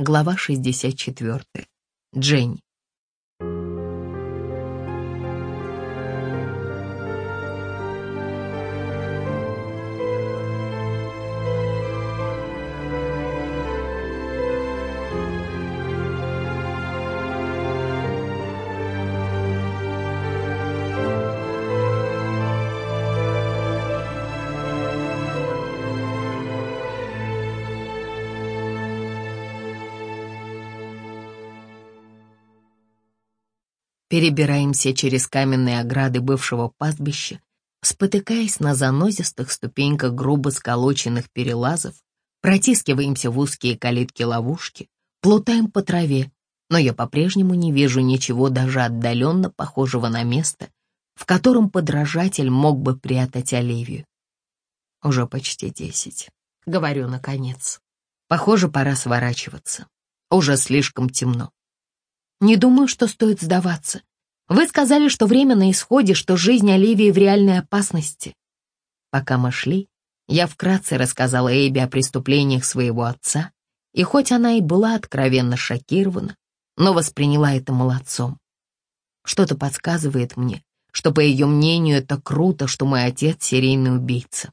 Глава 64. Дженни. Перебираемся через каменные ограды бывшего пастбища, спотыкаясь на занозистых ступеньках грубо сколоченных перелазов, протискиваемся в узкие калитки-ловушки, плутаем по траве, но я по-прежнему не вижу ничего даже отдаленно похожего на место, в котором подражатель мог бы прятать Оливию. Уже почти десять. Говорю, наконец. Похоже, пора сворачиваться. Уже слишком темно. Не думаю, что стоит сдаваться. Вы сказали, что время на исходе, что жизнь Оливии в реальной опасности. Пока мы шли, я вкратце рассказала Эйби о преступлениях своего отца, и хоть она и была откровенно шокирована, но восприняла это молодцом. Что-то подсказывает мне, что, по ее мнению, это круто, что мой отец — серийный убийца.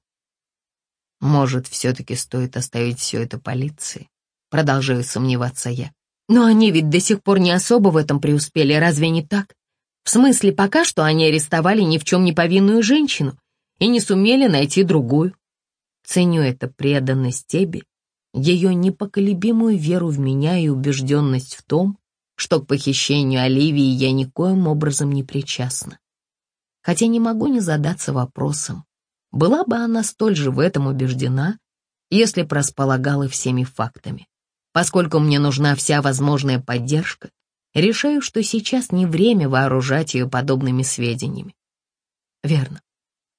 Может, все-таки стоит оставить все это полиции? Продолжаю сомневаться я. Но они ведь до сих пор не особо в этом преуспели, разве не так? В смысле, пока что они арестовали ни в чем не повинную женщину и не сумели найти другую. Ценю это преданность тебе, ее непоколебимую веру в меня и убежденность в том, что к похищению Оливии я никоим образом не причастна. Хотя не могу не задаться вопросом, была бы она столь же в этом убеждена, если просполагала всеми фактами. Поскольку мне нужна вся возможная поддержка, решаю, что сейчас не время вооружать ее подобными сведениями. Верно.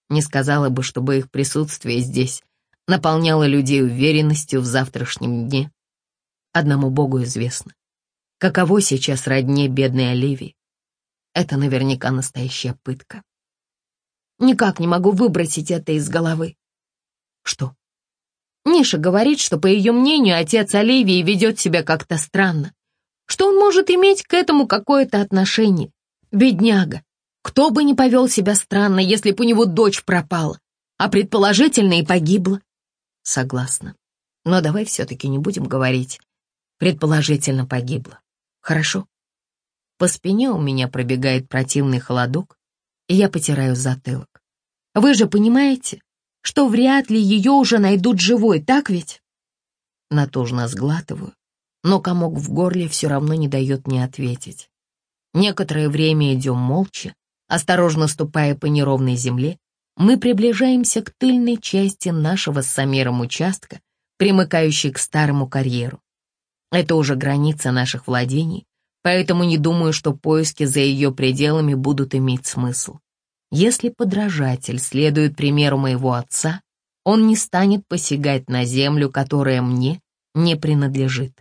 Не сказала бы, чтобы их присутствие здесь наполняло людей уверенностью в завтрашнем дне. Одному Богу известно. Каково сейчас родне бедной Оливии? Это наверняка настоящая пытка. Никак не могу выбросить это из головы. Что? Ниша говорит, что, по ее мнению, отец Оливии ведет себя как-то странно, что он может иметь к этому какое-то отношение. Бедняга, кто бы не повел себя странно, если бы у него дочь пропала, а предположительно и погибла. Согласна. Но давай все-таки не будем говорить. Предположительно погибла. Хорошо? По спине у меня пробегает противный холодок, и я потираю затылок. Вы же понимаете, что вряд ли ее уже найдут живой, так ведь? Натужно сглатываю, но комок в горле все равно не дает мне ответить. Некоторое время идем молча, осторожно ступая по неровной земле, мы приближаемся к тыльной части нашего с Самиром участка, примыкающей к старому карьеру. Это уже граница наших владений, поэтому не думаю, что поиски за ее пределами будут иметь смысл. Если подражатель следует примеру моего отца, он не станет посягать на землю, которая мне не принадлежит.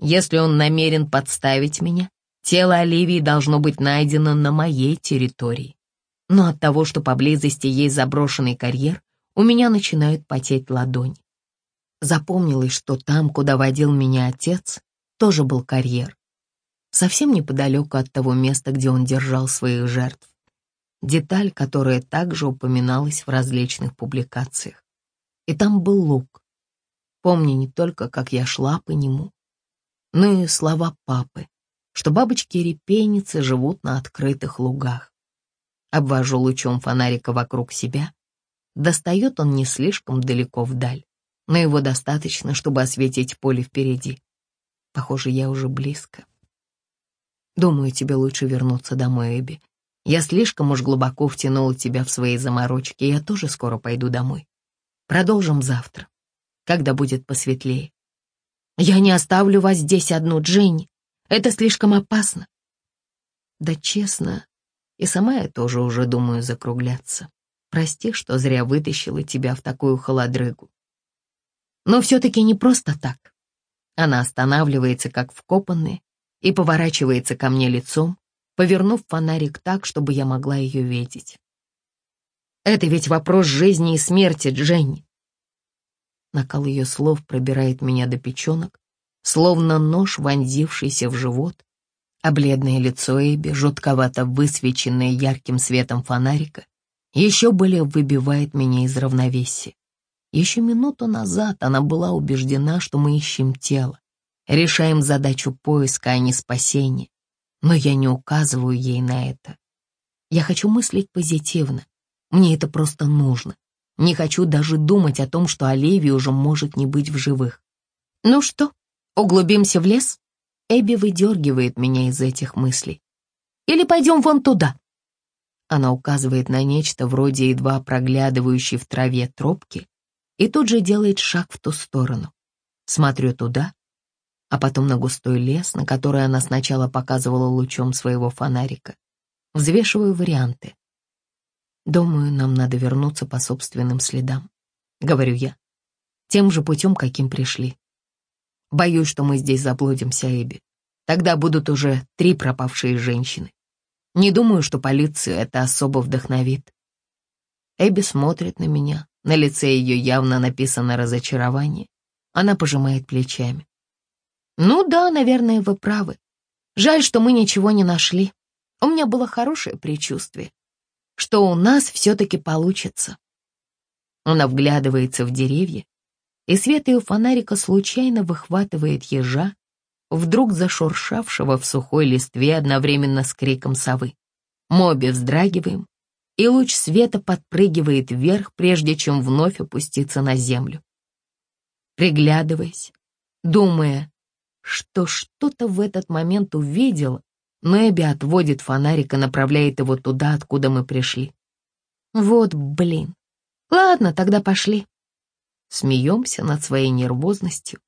Если он намерен подставить меня, тело Оливии должно быть найдено на моей территории. Но от того, что поблизости есть заброшенный карьер, у меня начинают потеть ладони. Запомнилось, что там, куда водил меня отец, тоже был карьер. Совсем неподалеку от того места, где он держал своих жертв деталь, которая также упоминалась в различных публикациях. И там был лук. Помню не только, как я шла по нему, но и слова папы, что бабочки-репейницы живут на открытых лугах. Обвожу лучом фонарика вокруг себя. Достает он не слишком далеко вдаль, но его достаточно, чтобы осветить поле впереди. Похоже, я уже близко. Думаю, тебе лучше вернуться домой, Эбби. Я слишком уж глубоко втянула тебя в свои заморочки, я тоже скоро пойду домой. Продолжим завтра, когда будет посветлее. Я не оставлю вас здесь одну, Дженни. Это слишком опасно. Да честно, и сама я тоже уже думаю закругляться. Прости, что зря вытащила тебя в такую холодрыгу. Но все-таки не просто так. Она останавливается, как вкопанная, и поворачивается ко мне лицом, повернув фонарик так, чтобы я могла ее видеть. «Это ведь вопрос жизни и смерти, Дженни!» Накал ее слов пробирает меня до печенок, словно нож, вонзившийся в живот, а бледное лицо Эбби, жутковато высвеченное ярким светом фонарика, еще более выбивает меня из равновесия. Еще минуту назад она была убеждена, что мы ищем тело, решаем задачу поиска, а не спасения, но я не указываю ей на это. Я хочу мыслить позитивно, мне это просто нужно. Не хочу даже думать о том, что Оливия уже может не быть в живых. Ну что, углубимся в лес? Эбби выдергивает меня из этих мыслей. Или пойдем вон туда? Она указывает на нечто вроде едва проглядывающей в траве тропки и тут же делает шаг в ту сторону. Смотрю туда, а потом на густой лес, на который она сначала показывала лучом своего фонарика. Взвешиваю варианты. Думаю, нам надо вернуться по собственным следам, говорю я, тем же путем, каким пришли. Боюсь, что мы здесь заблудимся, Эбби. Тогда будут уже три пропавшие женщины. Не думаю, что полицию это особо вдохновит. Эбби смотрит на меня, на лице ее явно написано разочарование. Она пожимает плечами. «Ну да, наверное, вы правы. Жаль, что мы ничего не нашли. У меня было хорошее предчувствие, что у нас все-таки получится». Она вглядывается в деревья, и свет ее фонарика случайно выхватывает ежа, вдруг зашуршавшего в сухой листве одновременно с криком совы. Моби вздрагиваем, и луч света подпрыгивает вверх, прежде чем вновь опуститься на землю. Приглядываясь, думая, что что-то в этот момент увидела, Нэби отводит фонарик и направляет его туда, откуда мы пришли. Вот блин. Ладно, тогда пошли смеемся над своей нервозностью.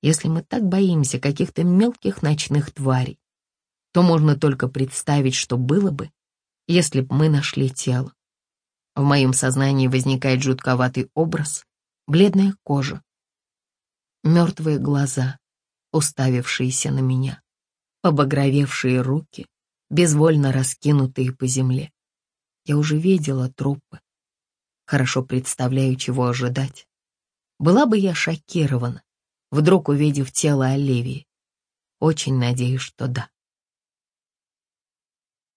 Если мы так боимся каких-то мелких ночных тварей, то можно только представить, что было бы, если б мы нашли тело. В моем сознании возникает жутковатый образ, бледная кожа, мертвые глаза, уставившиеся на меня, побагровевшие руки, безвольно раскинутые по земле. Я уже видела трупы, хорошо представляю, чего ожидать. Была бы я шокирована, вдруг увидев тело Оливии. Очень надеюсь, что да.